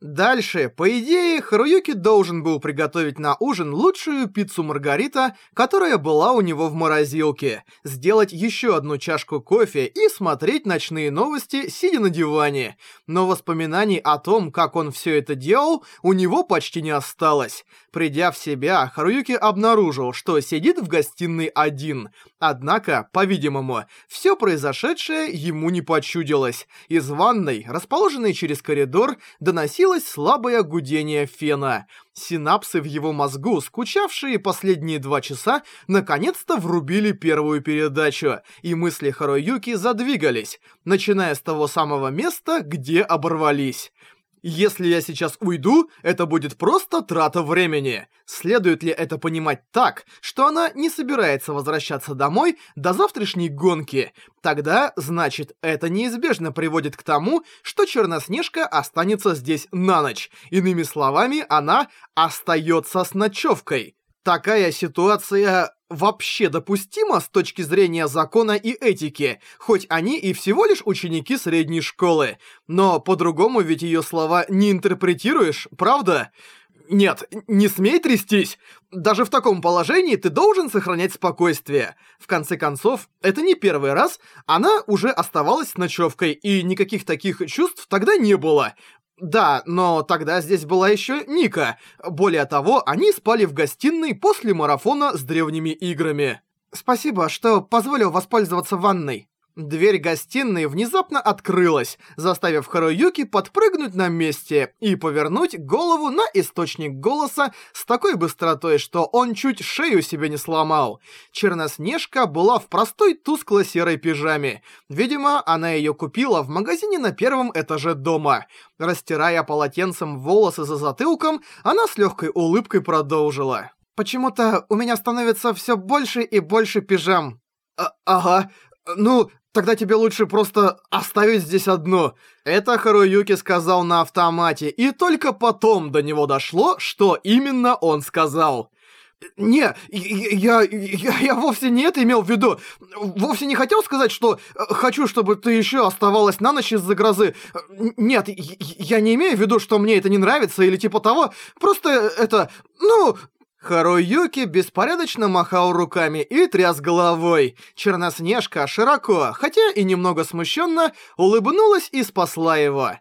Дальше, по идее, Харуюки должен был приготовить на ужин лучшую пиццу Маргарита, которая была у него в морозилке, сделать еще одну чашку кофе и смотреть ночные новости, сидя на диване. Но воспоминаний о том, как он все это делал, у него почти не осталось. Придя в себя, Харуюки обнаружил, что сидит в гостиной один. Однако, по-видимому, все произошедшее ему не почудилось. Из ванной, расположенной через коридор, доносилось доносилось слабое гудение фена. Синапсы в его мозгу, скучавшие последние два часа, наконец-то врубили первую передачу, и мысли Харуюки задвигались, начиная с того самого места, где оборвались. Если я сейчас уйду, это будет просто трата времени. Следует ли это понимать так, что она не собирается возвращаться домой до завтрашней гонки? Тогда, значит, это неизбежно приводит к тому, что Черноснежка останется здесь на ночь. Иными словами, она остается с ночевкой. Такая ситуация вообще допустима с точки зрения закона и этики, хоть они и всего лишь ученики средней школы. Но по-другому ведь ее слова не интерпретируешь, правда? Нет, не смей трястись. Даже в таком положении ты должен сохранять спокойствие. В конце концов, это не первый раз, она уже оставалась с ночевкой, и никаких таких чувств тогда не было. Да, но тогда здесь была еще Ника. Более того, они спали в гостиной после марафона с древними играми. Спасибо, что позволил воспользоваться ванной. Дверь гостиной внезапно открылась, заставив Харуюки подпрыгнуть на месте и повернуть голову на источник голоса с такой быстротой, что он чуть шею себе не сломал. Черноснежка была в простой тускло-серой пижаме. Видимо, она ее купила в магазине на первом этаже дома. Растирая полотенцем волосы за затылком, она с легкой улыбкой продолжила. «Почему-то у меня становится все больше и больше пижам». А «Ага, ну, Тогда тебе лучше просто оставить здесь одно. Это Харуюки сказал на автомате, и только потом до него дошло, что именно он сказал. «Не, я, я, я вовсе не это имел в виду. Вовсе не хотел сказать, что э, хочу, чтобы ты еще оставалась на ночь из-за грозы. Нет, я не имею в виду, что мне это не нравится или типа того. Просто это... Ну, Харуюки беспорядочно махал руками и тряс головой. Черноснежка широко, хотя и немного смущенно, улыбнулась и спасла его.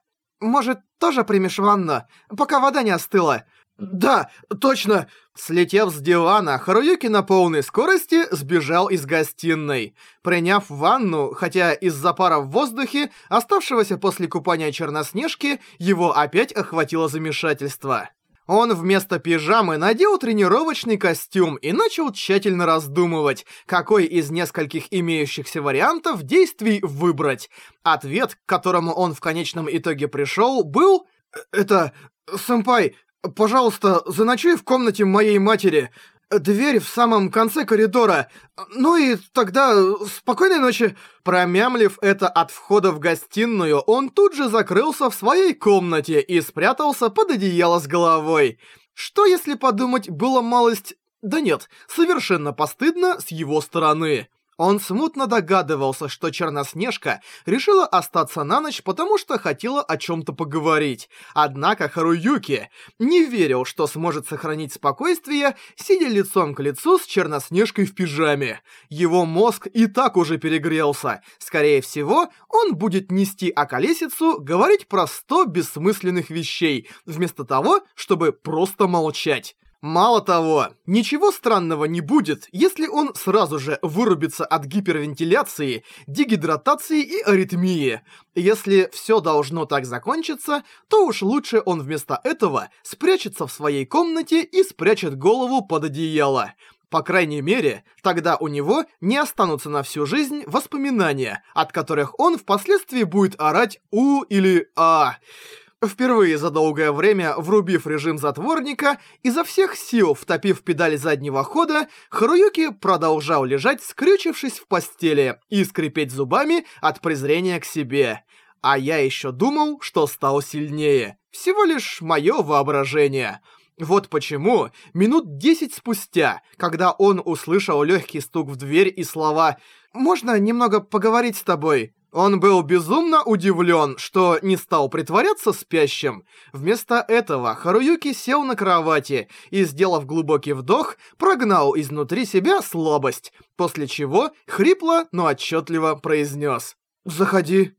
«Может, тоже примешь ванну, пока вода не остыла?» «Да, точно!» Слетев с дивана, Харуюки на полной скорости сбежал из гостиной. Приняв ванну, хотя из-за пара в воздухе, оставшегося после купания Черноснежки, его опять охватило замешательство. Он вместо пижамы надел тренировочный костюм и начал тщательно раздумывать, какой из нескольких имеющихся вариантов действий выбрать. Ответ, к которому он в конечном итоге пришел, был «Это... сэмпай, пожалуйста, заночуй в комнате моей матери. Дверь в самом конце коридора. Ну и тогда спокойной ночи. Промямлив это от входа в гостиную, он тут же закрылся в своей комнате и спрятался под одеяло с головой. Что если подумать было малость... Да нет, совершенно постыдно с его стороны. Он смутно догадывался, что Черноснежка решила остаться на ночь, потому что хотела о чем-то поговорить. Однако Харуюки не верил, что сможет сохранить спокойствие, сидя лицом к лицу с Черноснежкой в пижаме. Его мозг и так уже перегрелся. Скорее всего, он будет нести околесицу, говорить про сто бессмысленных вещей, вместо того, чтобы просто молчать. Мало того, ничего странного не будет, если он сразу же вырубится от гипервентиляции, дегидратации и аритмии. Если все должно так закончиться, то уж лучше он вместо этого спрячется в своей комнате и спрячет голову под одеяло. По крайней мере, тогда у него не останутся на всю жизнь воспоминания, от которых он впоследствии будет орать «у» или «а». Впервые за долгое время, врубив режим затворника, изо всех сил втопив педаль заднего хода, Харуюки продолжал лежать, скрючившись в постели и скрипеть зубами от презрения к себе. А я еще думал, что стал сильнее. Всего лишь мое воображение. Вот почему, минут десять спустя, когда он услышал легкий стук в дверь и слова «Можно немного поговорить с тобой?» Он был безумно удивлен, что не стал притворяться спящим. Вместо этого Харуюки сел на кровати и, сделав глубокий вдох, прогнал изнутри себя слабость, после чего хрипло, но отчетливо произнес. «Заходи».